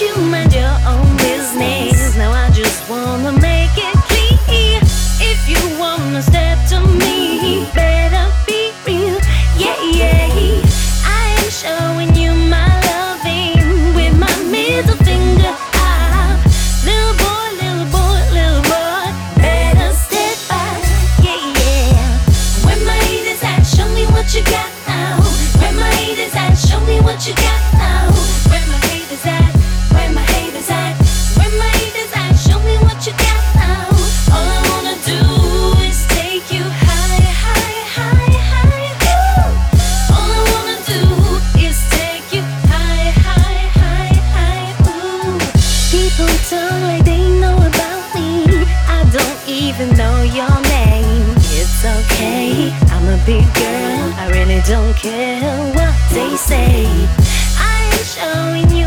you mind your own business. Now I just wanna make it clear. If you wanna step to me, better be real. Yeah, yeah. I am showing you my loving with my middle finger up. Little boy, little boy, little boy, better step. Yeah, yeah. My show me what you got. be girl. I really don't care what they say. I'm showing you.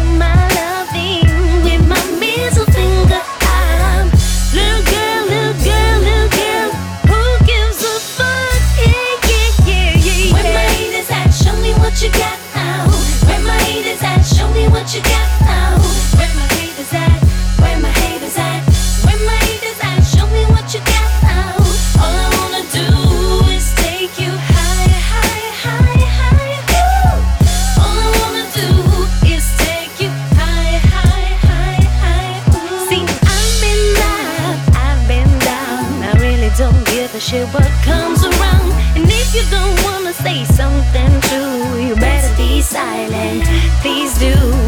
shit what comes around. And if you don't wanna say something true, you better be silent. Please do.